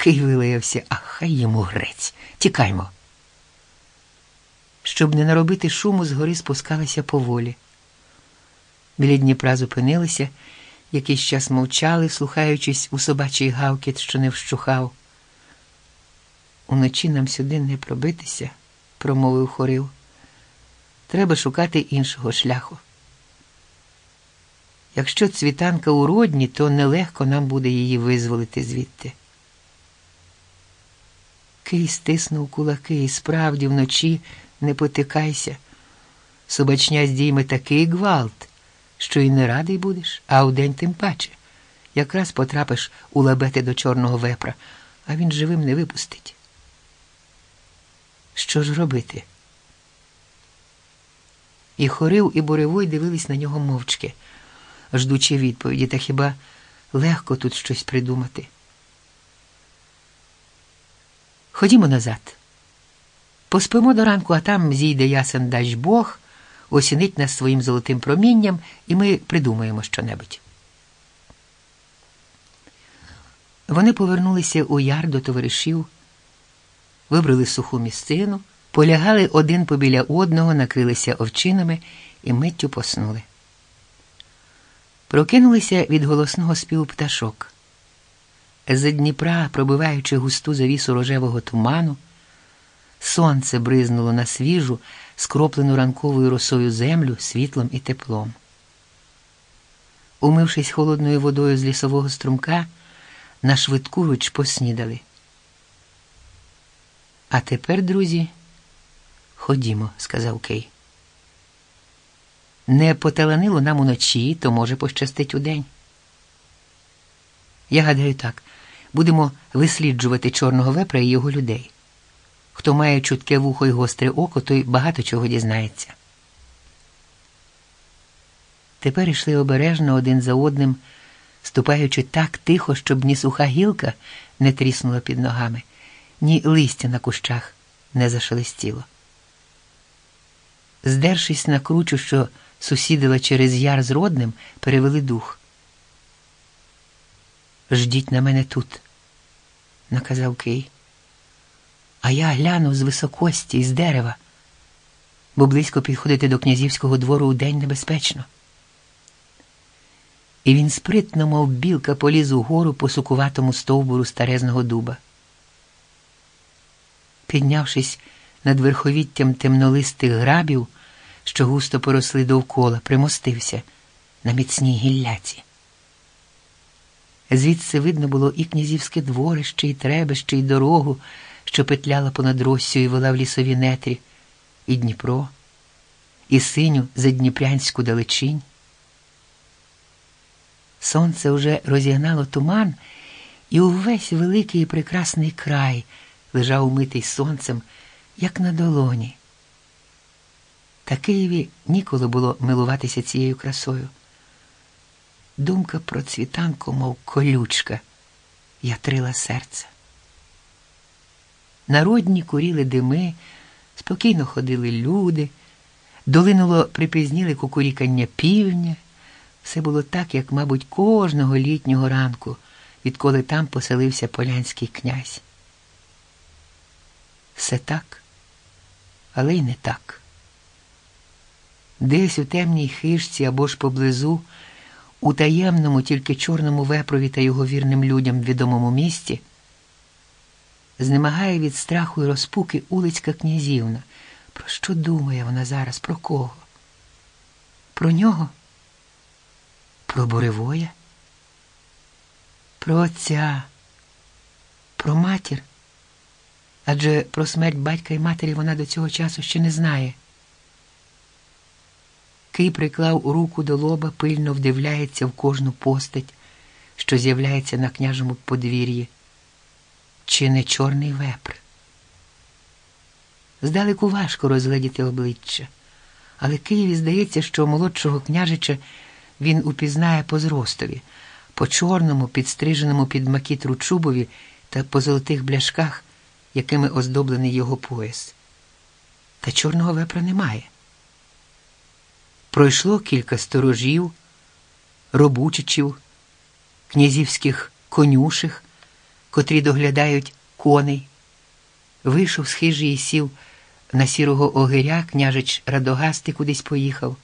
Кий вилаявся, а хай йому грець. Тікаймо. Щоб не наробити шуму, згори спускалися поволі. Біля Дніпра зупинилися, якийсь час мовчали, слухаючись у собачий гавкіт, що не вщухав. Уночі нам сюди не пробитися, промовив хорив. Треба шукати іншого шляху. Якщо цвітанка у родні, то нелегко нам буде її визволити звідти. Кий стиснув кулаки і справді вночі не потикайся. Собачня здійме такий гвалт, що й не радий будеш, а вдень тим паче. Якраз потрапиш у лабети до чорного вепра, а він живим не випустить. Що ж робити? І хорив, і буревой дивились на нього мовчки, ждучи відповіді, та хіба легко тут щось придумати. Ходімо назад. Поспимо до ранку, а там зійде ясен дасть Бог, осінить нас своїм золотим промінням, і ми придумаємо щонебудь. Вони повернулися у яр до товаришів, вибрали суху місцину, полягали один побіля одного, накрилися овчинами і миттю поснули. Прокинулися від голосного співу пташок. З Дніпра, пробиваючи густу завісу рожевого туману, сонце бризнуло на свіжу, скроплену ранковою росою землю світлом і теплом. Умившись холодною водою з лісового струмка, на швидку руч поснідали. А тепер, друзі, ходімо, сказав Кей. Не поталанило нам уночі, то може пощастить удень. Я гадаю так, будемо висліджувати чорного вепра і його людей. Хто має чутке вухо й гостре око, той багато чого дізнається. Тепер йшли обережно один за одним, ступаючи так тихо, щоб ні суха гілка не тріснула під ногами, ні листя на кущах не зашелестіло. Здершись на кручу, що сусідила через яр з родним, перевели дух. Ждіть на мене тут, наказав Кий. А я глянув з високості, з дерева, бо близько підходити до князівського двору у день небезпечно. І він спритно, мов білка, поліз угору по сукуватому стовбуру старезного дуба. Піднявшись над верховіттям темнолистих грабів, що густо поросли довкола, примостився на міцній гілляці. Звідси видно було і князівське дворище, і требище, і дорогу, що петляла понад Россю і вела в лісові нетрі, і Дніпро, і синю задніпрянську далечінь. Сонце вже розігнало туман, і увесь великий і прекрасний край лежав умитий сонцем, як на долоні. Та Києві ніколи було милуватися цією красою. Думка про цвітанку, мов колючка, ятрила серце. Народні куріли дими, спокійно ходили люди, долинуло припізніле кукурікання півня. Все було так, як, мабуть, кожного літнього ранку, відколи там поселився полянський князь. Все так, але й не так. Десь у темній хижці або ж поблизу, у таємному, тільки чорному вепрові та його вірним людям відомому місті, знемагає від страху і розпуки улицька князівна. Про що думає вона зараз? Про кого? Про нього? Про буревоя? Про отця, про матір. Адже про смерть батька і матері вона до цього часу ще не знає. Кий приклав руку до лоба, пильно вдивляється в кожну постать, що з'являється на княжому подвір'ї. Чи не чорний вепр? Здалеку важко розгледіти обличчя, але Києві здається, що молодшого княжича він упізнає по зростові, по чорному, підстриженому під макітру чубові та по золотих бляшках, якими оздоблений його пояс. Та чорного вепра немає. Пройшло кілька сторожів, робучичів, князівських конюших, котрі доглядають коней. Вийшов з хижі і сів на сірого огиря, княжич Радогасти кудись поїхав.